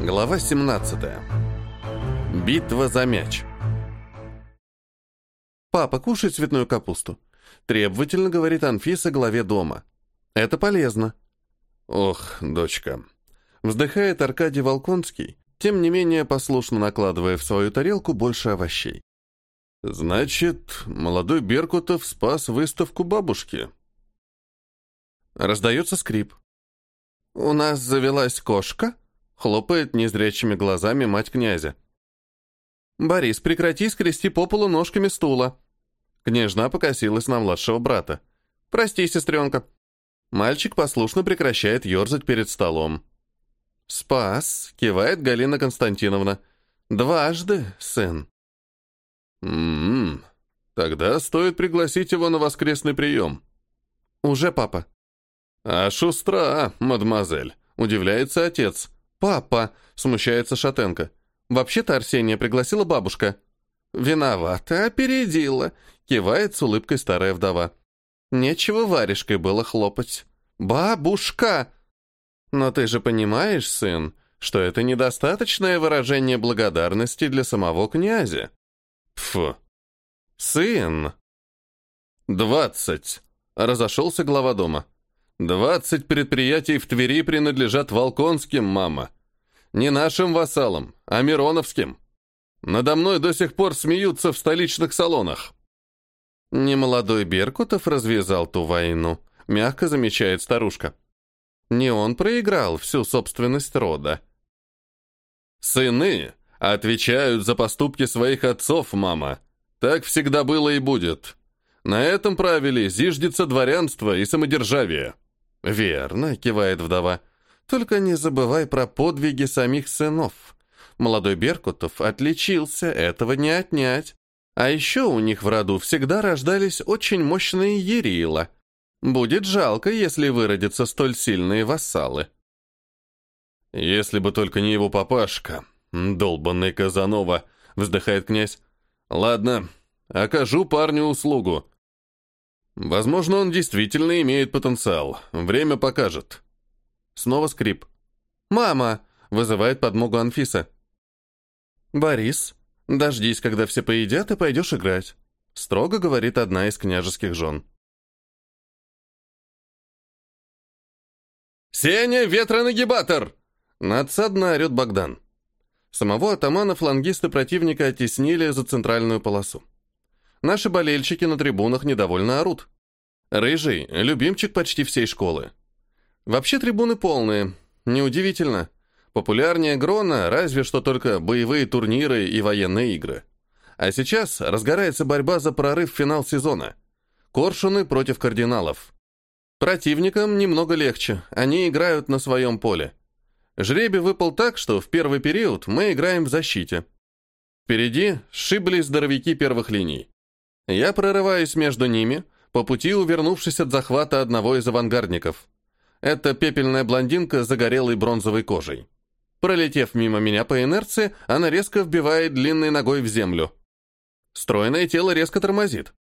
Глава 17. Битва за мяч. «Папа, кушай цветную капусту», — требовательно говорит Анфиса главе дома. «Это полезно». «Ох, дочка». Вздыхает Аркадий Волконский, тем не менее послушно накладывая в свою тарелку больше овощей. «Значит, молодой Беркутов спас выставку бабушки». Раздается скрип. «У нас завелась кошка?» — хлопает незрячими глазами мать князя. «Борис, прекрати скрести по полу ножками стула». Княжна покосилась на младшего брата. «Прости, сестренка». Мальчик послушно прекращает ерзать перед столом. «Спас», — кивает Галина Константиновна. «Дважды, сын». «М-м, тогда стоит пригласить его на воскресный прием». «Уже, папа». «А шустра, мадемуазель», — удивляется отец. «Папа», — смущается Шатенко. «Вообще-то Арсения пригласила бабушка». «Виновата, опередила», — кивает с улыбкой старая вдова. «Нечего варежкой было хлопать». «Бабушка!» «Но ты же понимаешь, сын, что это недостаточное выражение благодарности для самого князя». «Фу». «Сын». «Двадцать», — разошелся глава дома. Двадцать предприятий в Твери принадлежат Волконским, мама. Не нашим вассалам, а Мироновским. Надо мной до сих пор смеются в столичных салонах. Немолодой Беркутов развязал ту войну, мягко замечает старушка. Не он проиграл всю собственность рода. Сыны отвечают за поступки своих отцов, мама. Так всегда было и будет. На этом правиле зиждется дворянство и самодержавие. «Верно», — кивает вдова. «Только не забывай про подвиги самих сынов. Молодой Беркутов отличился, этого не отнять. А еще у них в роду всегда рождались очень мощные ерила. Будет жалко, если выродятся столь сильные вассалы». «Если бы только не его папашка, долбанный Казанова», — вздыхает князь. «Ладно, окажу парню услугу. Возможно, он действительно имеет потенциал. Время покажет. Снова скрип. «Мама!» — вызывает подмогу Анфиса. «Борис, дождись, когда все поедят, и пойдешь играть», — строго говорит одна из княжеских жен. «Сеня, ветронагибатор!» Надсадно орет Богдан. Самого атамана флангисты противника оттеснили за центральную полосу. Наши болельщики на трибунах недовольно орут. Рыжий — любимчик почти всей школы. Вообще трибуны полные. Неудивительно. Популярнее Грона разве что только боевые турниры и военные игры. А сейчас разгорается борьба за прорыв в финал сезона. Коршуны против кардиналов. Противникам немного легче, они играют на своем поле. Жребий выпал так, что в первый период мы играем в защите. Впереди сшиблись здоровяки первых линий. Я прорываюсь между ними, по пути увернувшись от захвата одного из авангардников. Это пепельная блондинка с загорелой бронзовой кожей. Пролетев мимо меня по инерции, она резко вбивает длинной ногой в землю. Стройное тело резко тормозит.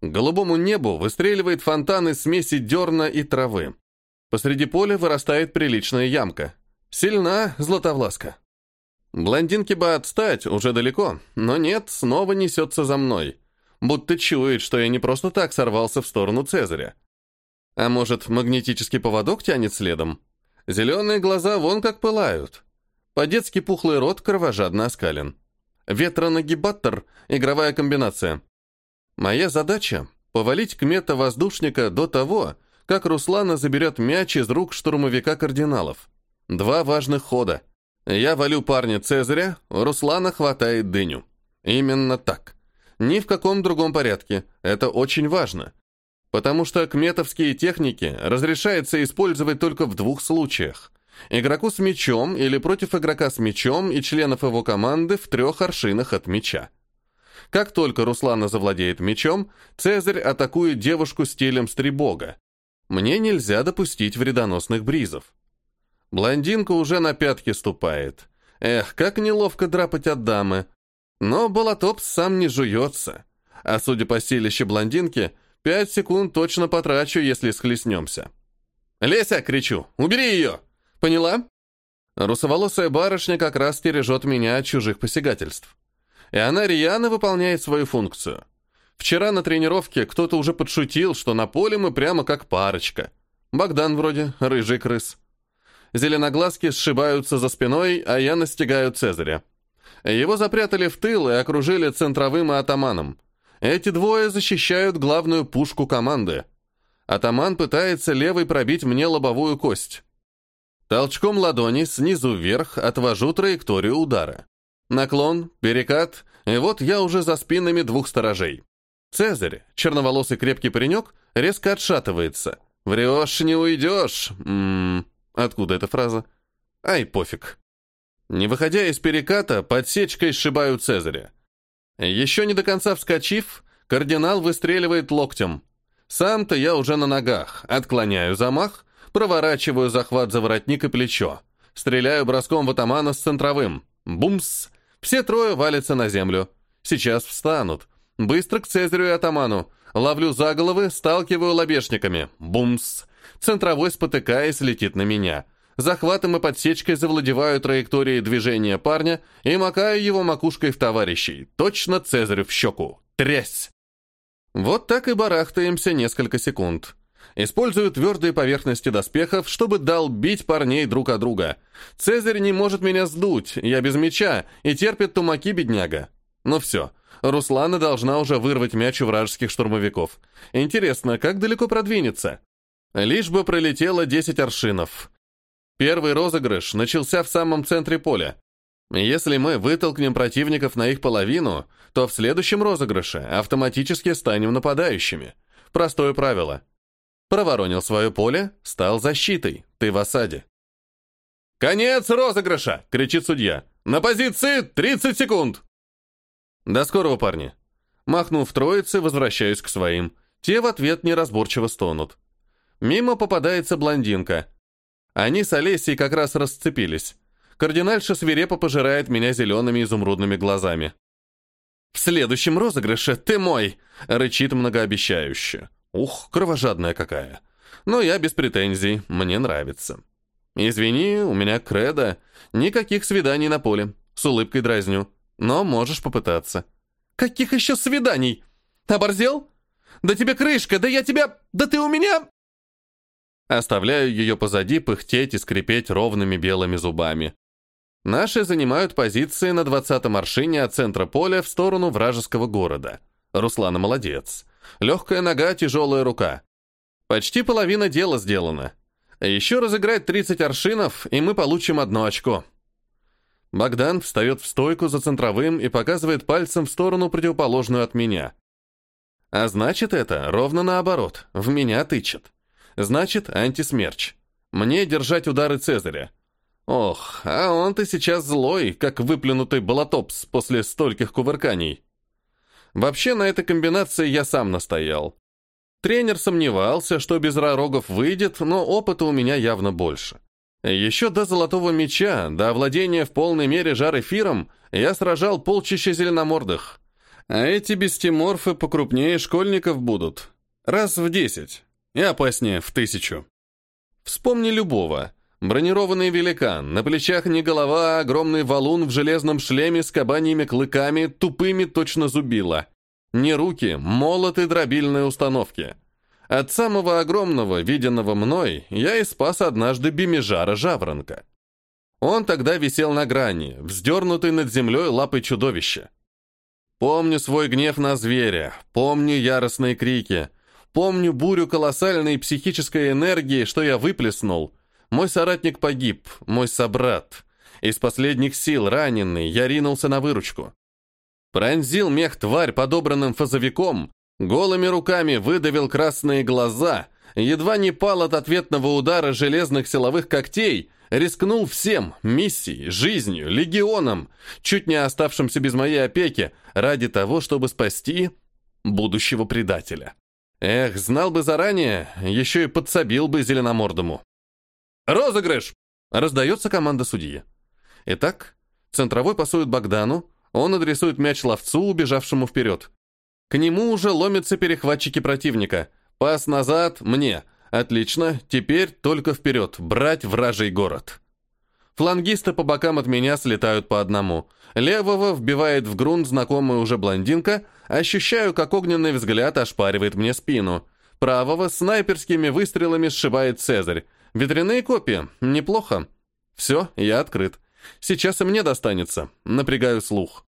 К голубому небу выстреливает фонтан из смеси дерна и травы. Посреди поля вырастает приличная ямка. Сильна златовласка. Блондинке бы отстать, уже далеко, но нет, снова несется за мной будто чует, что я не просто так сорвался в сторону Цезаря. А может, магнетический поводок тянет следом? Зеленые глаза вон как пылают. По-детски пухлый рот кровожадно оскален. Ветронагибаттер — игровая комбинация. Моя задача — повалить кмета-воздушника до того, как Руслана заберет мяч из рук штурмовика кардиналов. Два важных хода. Я валю парня Цезаря, Руслана хватает дыню. Именно так. Ни в каком другом порядке. Это очень важно. Потому что кметовские техники разрешается использовать только в двух случаях. Игроку с мечом или против игрока с мечом и членов его команды в трех аршинах от меча. Как только Руслана завладеет мечом, Цезарь атакует девушку стилем стрибога. Мне нельзя допустить вредоносных бризов. Блондинка уже на пятки ступает. Эх, как неловко драпать от дамы. Но Болотопс сам не жуется. А судя по силище блондинки, пять секунд точно потрачу, если схлестнемся. «Леся!» — кричу. «Убери ее!» «Поняла?» Русоволосая барышня как раз стережет меня от чужих посягательств. И она рьяно выполняет свою функцию. Вчера на тренировке кто-то уже подшутил, что на поле мы прямо как парочка. Богдан вроде, рыжий крыс. Зеленоглазки сшибаются за спиной, а я настигаю Цезаря. Его запрятали в тыл и окружили центровым и атаманом. Эти двое защищают главную пушку команды. Атаман пытается левой пробить мне лобовую кость. Толчком ладони снизу вверх отвожу траекторию удара. Наклон, перекат, и вот я уже за спинами двух сторожей. Цезарь, черноволосый крепкий паренек, резко отшатывается. «Врешь, не уйдешь!» М -м -м. Откуда эта фраза? Ай, пофиг. Не выходя из переката, подсечкой сшибаю Цезаря. Еще не до конца вскочив, кардинал выстреливает локтем. Сам-то я уже на ногах, отклоняю замах, Проворачиваю захват за воротник и плечо. Стреляю броском в атамана с центровым. Бумс! Все трое валятся на землю. Сейчас встанут. Быстро к Цезарю и атаману. Ловлю за головы, сталкиваю лобешниками. Бумс! Центровой, спотыкаясь, летит на меня. Захватом и подсечкой завладеваю траекторией движения парня и макаю его макушкой в товарищей. Точно Цезарю в щеку. Трясь! Вот так и барахтаемся несколько секунд. Использую твердые поверхности доспехов, чтобы долбить парней друг от друга. Цезарь не может меня сдуть, я без меча, и терпит тумаки бедняга. Ну все, Руслана должна уже вырвать мяч у вражеских штурмовиков. Интересно, как далеко продвинется? Лишь бы пролетело 10 аршинов. Первый розыгрыш начался в самом центре поля. Если мы вытолкнем противников на их половину, то в следующем розыгрыше автоматически станем нападающими. Простое правило – Проворонил свое поле, стал защитой. Ты в осаде. «Конец розыгрыша!» — кричит судья. «На позиции 30 секунд!» «До скорого, парни!» Махнув троицы, возвращаюсь к своим. Те в ответ неразборчиво стонут. Мимо попадается блондинка. Они с Олесей как раз расцепились. Кардинальша свирепо пожирает меня зелеными изумрудными глазами. «В следующем розыгрыше ты мой!» — рычит многообещающе. Ух, кровожадная какая. Но я без претензий, мне нравится. Извини, у меня кредо. Никаких свиданий на поле. С улыбкой дразню. Но можешь попытаться. Каких еще свиданий? Оборзел? Да тебе крышка, да я тебя... Да ты у меня... Оставляю ее позади пыхтеть и скрипеть ровными белыми зубами. Наши занимают позиции на 20-м аршине от центра поля в сторону вражеского города. Руслана молодец. Легкая нога, тяжелая рука. Почти половина дела сделана. Еще разыграть 30 аршинов, и мы получим одно очко. Богдан встает в стойку за центровым и показывает пальцем в сторону, противоположную от меня. А значит это ровно наоборот, в меня тычет. Значит, антисмерч. Мне держать удары Цезаря. Ох, а он-то сейчас злой, как выплюнутый болотопс после стольких кувырканий. Вообще на этой комбинации я сам настоял. Тренер сомневался, что без ророгов выйдет, но опыта у меня явно больше. Еще до золотого меча, до овладения в полной мере жар эфиром, я сражал полчища зеленомордых. А эти бестиморфы покрупнее школьников будут. Раз в десять. И опаснее в тысячу. Вспомни любого. Бронированный великан, на плечах не голова, а огромный валун в железном шлеме с кабаньими клыками, тупыми точно зубила. Не руки, молот и дробильные установки. От самого огромного, виденного мной, я и спас однажды бимежара жаворонка. Он тогда висел на грани, вздернутый над землей лапой чудовища. Помню свой гнев на зверя, помню яростные крики, помню бурю колоссальной психической энергии, что я выплеснул — мой соратник погиб, мой собрат. Из последних сил, раненый, я ринулся на выручку. Пронзил мех тварь подобранным фазовиком, голыми руками выдавил красные глаза, едва не пал от ответного удара железных силовых когтей, рискнул всем, миссией, жизнью, легионом, чуть не оставшимся без моей опеки, ради того, чтобы спасти будущего предателя. Эх, знал бы заранее, еще и подсобил бы зеленомордому. «Розыгрыш!» — раздается команда судьи. Итак, центровой пасует Богдану, он адресует мяч ловцу, убежавшему вперед. К нему уже ломятся перехватчики противника. Пас назад — мне. Отлично, теперь только вперед, брать вражий город. Флангисты по бокам от меня слетают по одному. Левого вбивает в грунт знакомая уже блондинка, ощущаю, как огненный взгляд ошпаривает мне спину. Правого снайперскими выстрелами сшибает Цезарь. Ветряные копии. Неплохо. Все, я открыт. Сейчас и мне достанется. Напрягаю слух.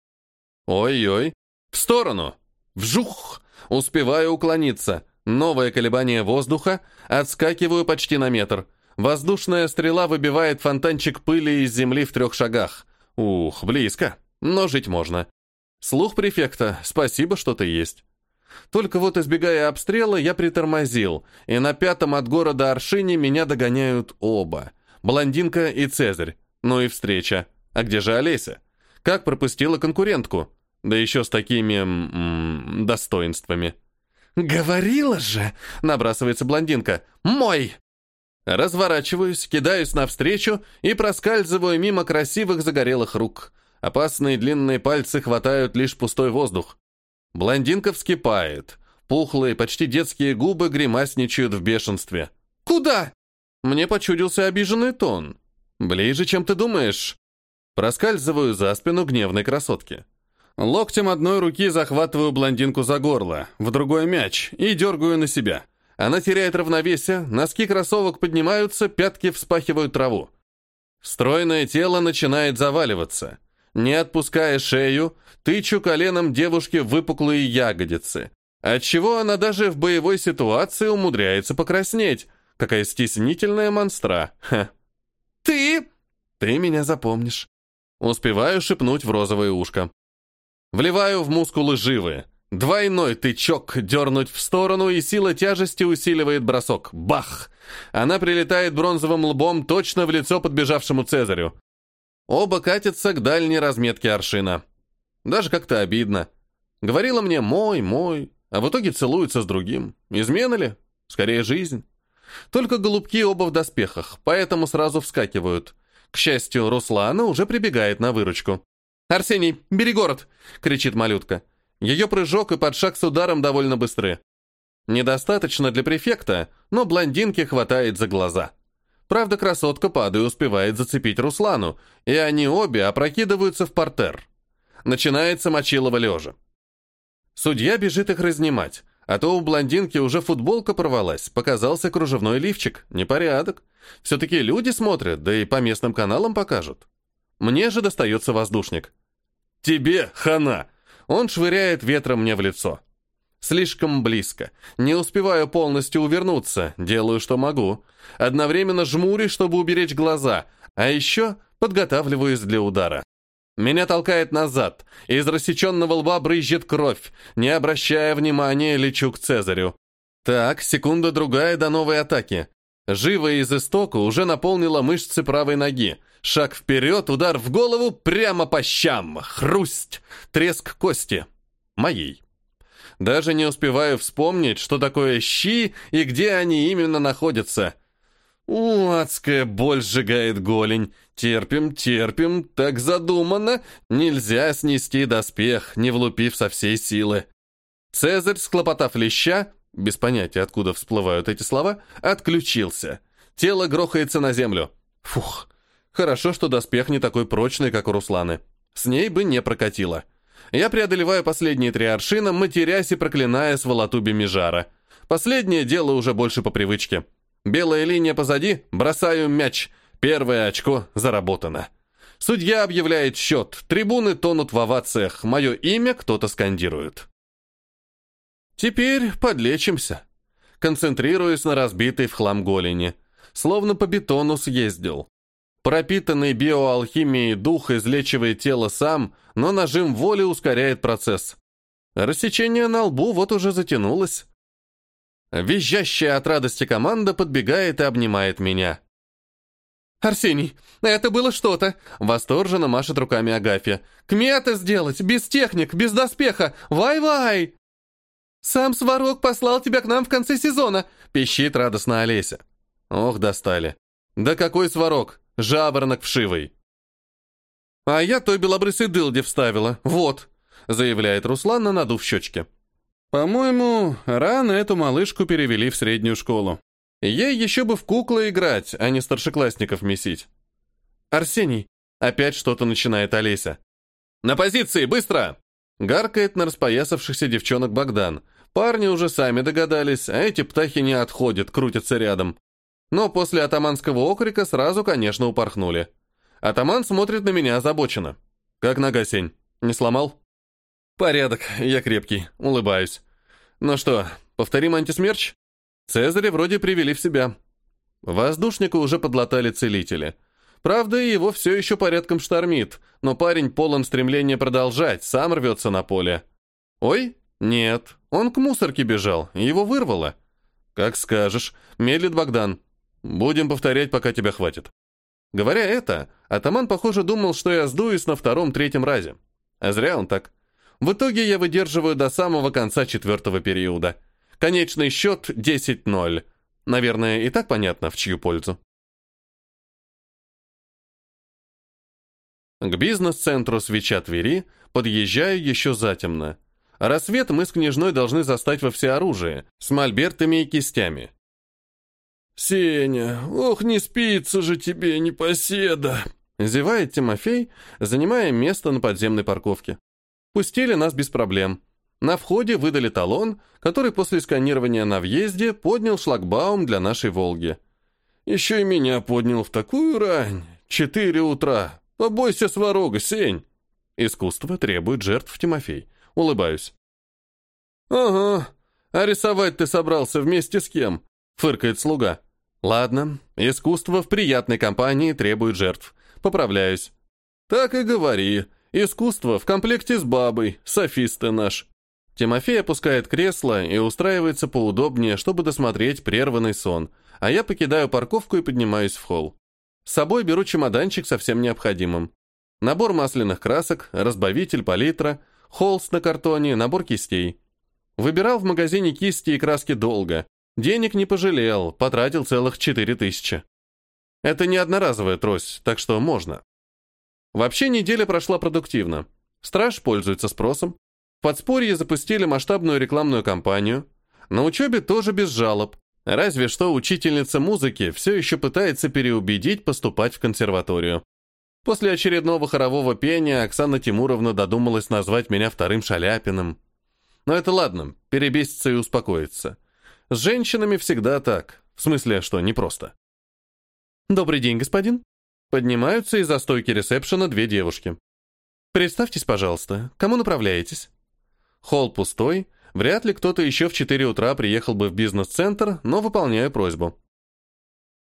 Ой-ой. В сторону. Вжух. Успеваю уклониться. Новое колебание воздуха. Отскакиваю почти на метр. Воздушная стрела выбивает фонтанчик пыли из земли в трех шагах. Ух, близко. Но жить можно. Слух префекта. Спасибо, что ты есть. Только вот, избегая обстрела, я притормозил, и на пятом от города Аршине меня догоняют оба. Блондинка и Цезарь. Ну и встреча. А где же Олеся? Как пропустила конкурентку? Да еще с такими... М -м, достоинствами. «Говорила же!» — набрасывается блондинка. «Мой!» Разворачиваюсь, кидаюсь навстречу и проскальзываю мимо красивых загорелых рук. Опасные длинные пальцы хватают лишь пустой воздух. Блондинка вскипает. Пухлые, почти детские губы гримасничают в бешенстве. «Куда?» Мне почудился обиженный тон. «Ближе, чем ты думаешь». Проскальзываю за спину гневной красотки. Локтем одной руки захватываю блондинку за горло, в другой мяч и дергаю на себя. Она теряет равновесие, носки кроссовок поднимаются, пятки вспахивают траву. Стройное тело начинает заваливаться. Не отпуская шею, тычу коленом девушке выпуклые ягодицы. Отчего она даже в боевой ситуации умудряется покраснеть. Какая стеснительная монстра. Ха. «Ты...» «Ты меня запомнишь». Успеваю шепнуть в розовое ушко. Вливаю в мускулы живы. Двойной тычок дернуть в сторону, и сила тяжести усиливает бросок. Бах! Она прилетает бронзовым лбом точно в лицо подбежавшему Цезарю. Оба катятся к дальней разметке аршина. Даже как-то обидно. Говорила мне «мой, мой», а в итоге целуются с другим. Измена ли? Скорее, жизнь. Только голубки оба в доспехах, поэтому сразу вскакивают. К счастью, Руслана уже прибегает на выручку. «Арсений, бери город!» — кричит малютка. Ее прыжок и подшаг с ударом довольно быстры. Недостаточно для префекта, но блондинке хватает за глаза. Правда, красотка падая успевает зацепить Руслану, и они обе опрокидываются в портер. Начинается мочилово лежа. Судья бежит их разнимать, а то у блондинки уже футболка порвалась, показался кружевной лифчик. Непорядок. Все-таки люди смотрят, да и по местным каналам покажут. Мне же достается воздушник. «Тебе, хана!» Он швыряет ветром мне в лицо. Слишком близко. Не успеваю полностью увернуться, делаю, что могу. Одновременно жмурюсь, чтобы уберечь глаза, а еще подготавливаюсь для удара. Меня толкает назад, из рассеченного лба брызжет кровь. Не обращая внимания, лечу к Цезарю. Так, секунда-другая до новой атаки. Живо из истока уже наполнила мышцы правой ноги. Шаг вперед, удар в голову, прямо по щам. Хрусть, треск кости. Моей. Даже не успеваю вспомнить, что такое щи и где они именно находятся. У, адская боль сжигает голень. Терпим, терпим, так задумано. Нельзя снести доспех, не влупив со всей силы. Цезарь, склопотав леща, без понятия, откуда всплывают эти слова, отключился. Тело грохается на землю. Фух, хорошо, что доспех не такой прочный, как у Русланы. С ней бы не прокатило. Я преодолеваю последние три аршина, матерясь и проклиная сволотуби Межара. Последнее дело уже больше по привычке. Белая линия позади, бросаю мяч. Первое очко заработано. Судья объявляет счет. Трибуны тонут в овациях. Мое имя кто-то скандирует. Теперь подлечимся. Концентрируясь на разбитой в хлам голени. Словно по бетону съездил. Пропитанный биоалхимией дух излечивает тело сам, но нажим воли ускоряет процесс. Рассечение на лбу вот уже затянулось. Визжащая от радости команда подбегает и обнимает меня. «Арсений, это было что-то!» — восторженно машет руками Агафья. «Кмета сделать! Без техник, без доспеха! Вай-вай!» «Сам Сварог послал тебя к нам в конце сезона!» — пищит радостно Олеся. «Ох, достали! Да какой Сварог! Жаворонок вшивый!» «А я той белобрысой дылде вставила, вот!» — заявляет Руслан, надув щечки. По-моему, рано эту малышку перевели в среднюю школу. Ей еще бы в куклы играть, а не старшеклассников месить. Арсений!» Опять что-то начинает Олеся. «На позиции, быстро!» Гаркает на распоясавшихся девчонок Богдан. Парни уже сами догадались, а эти птахи не отходят, крутятся рядом. Но после атаманского окрика сразу, конечно, упорхнули. Атаман смотрит на меня озабоченно. «Как нога, Сень? Не сломал?» «Порядок, я крепкий, улыбаюсь. Ну что, повторим антисмерч?» Цезаря вроде привели в себя. Воздушника уже подлатали целители. Правда, его все еще порядком штормит, но парень полон стремления продолжать, сам рвется на поле. «Ой, нет, он к мусорке бежал, его вырвало». «Как скажешь», — медлит Богдан. «Будем повторять, пока тебя хватит». Говоря это, атаман, похоже, думал, что я сдуюсь на втором-третьем разе. А зря он так. В итоге я выдерживаю до самого конца четвертого периода. Конечный счет 10-0. Наверное, и так понятно, в чью пользу. К бизнес-центру «Свеча Твери» подъезжаю еще затемно. Рассвет мы с княжной должны застать во всеоружии, с мольбертами и кистями. «Сеня, ох, не спится же тебе, непоседа!» Зевает Тимофей, занимая место на подземной парковке. Пустили нас без проблем. На входе выдали талон, который после сканирования на въезде поднял шлагбаум для нашей «Волги». «Еще и меня поднял в такую рань. Четыре утра. Побойся сварога, Сень!» Искусство требует жертв, Тимофей. Улыбаюсь. «Ага. А рисовать ты собрался вместе с кем?» Фыркает слуга. Ладно, искусство в приятной компании требует жертв. Поправляюсь. Так и говори. Искусство в комплекте с бабой, софисты наш. Тимофей опускает кресло и устраивается поудобнее, чтобы досмотреть прерванный сон, а я покидаю парковку и поднимаюсь в холл. С собой беру чемоданчик со всем необходимым. Набор масляных красок, разбавитель, палитра, холст на картоне, набор кистей. Выбирал в магазине кисти и краски долго, Денег не пожалел, потратил целых четыре тысячи. Это не одноразовая трость, так что можно. Вообще неделя прошла продуктивно. Страж пользуется спросом. В подспорье запустили масштабную рекламную кампанию. На учебе тоже без жалоб. Разве что учительница музыки все еще пытается переубедить поступать в консерваторию. После очередного хорового пения Оксана Тимуровна додумалась назвать меня вторым Шаляпиным. Но это ладно, перебесится и успокоится. С женщинами всегда так. В смысле, что непросто. «Добрый день, господин». Поднимаются из-за стойки ресепшена две девушки. «Представьтесь, пожалуйста, кому направляетесь?» Холл пустой, вряд ли кто-то еще в 4 утра приехал бы в бизнес-центр, но выполняю просьбу.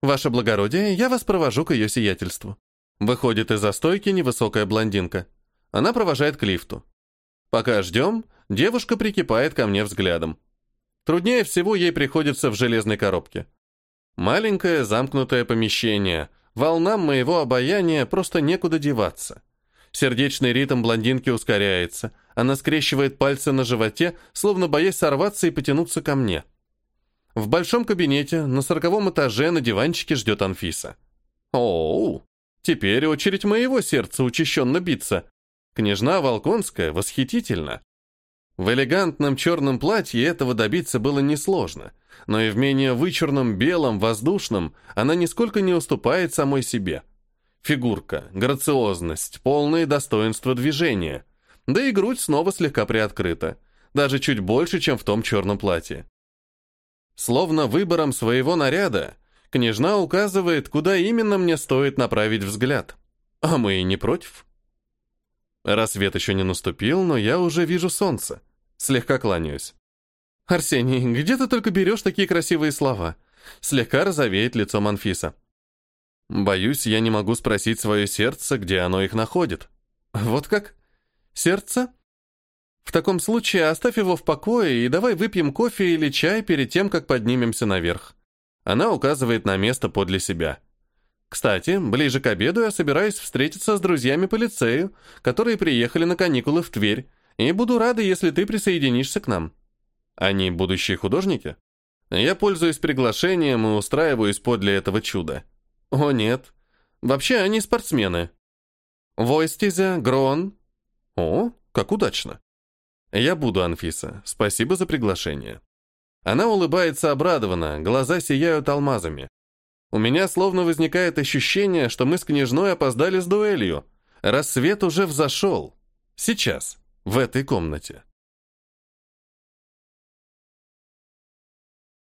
«Ваше благородие, я вас провожу к ее сиятельству». Выходит из-за стойки невысокая блондинка. Она провожает к лифту. Пока ждем, девушка прикипает ко мне взглядом. Труднее всего ей приходится в железной коробке. Маленькое замкнутое помещение. Волнам моего обаяния просто некуда деваться. Сердечный ритм блондинки ускоряется. Она скрещивает пальцы на животе, словно боясь сорваться и потянуться ко мне. В большом кабинете на сороковом этаже на диванчике ждет Анфиса. Оу, теперь очередь моего сердца учащенно биться. Княжна Волконская восхитительна. В элегантном черном платье этого добиться было несложно, но и в менее вычурном белом, воздушном она нисколько не уступает самой себе. Фигурка, грациозность, полное достоинство движения. Да и грудь снова слегка приоткрыта, даже чуть больше, чем в том черном платье. Словно выбором своего наряда, княжна указывает, куда именно мне стоит направить взгляд. А мы и не против. Рассвет еще не наступил, но я уже вижу солнце. Слегка кланяюсь. «Арсений, где ты только берешь такие красивые слова?» Слегка розовеет лицом Анфиса. «Боюсь, я не могу спросить свое сердце, где оно их находит». «Вот как? Сердце?» «В таком случае оставь его в покое и давай выпьем кофе или чай перед тем, как поднимемся наверх». Она указывает на место подле себя. «Кстати, ближе к обеду я собираюсь встретиться с друзьями по лицею, которые приехали на каникулы в Тверь, и буду рада, если ты присоединишься к нам. Они будущие художники? Я пользуюсь приглашением и устраиваюсь подле этого чуда. О, нет. Вообще, они спортсмены. Войстизя, Грон. О, как удачно. Я буду, Анфиса. Спасибо за приглашение. Она улыбается обрадованно, глаза сияют алмазами. У меня словно возникает ощущение, что мы с княжной опоздали с дуэлью. Рассвет уже взошел. Сейчас, в этой комнате.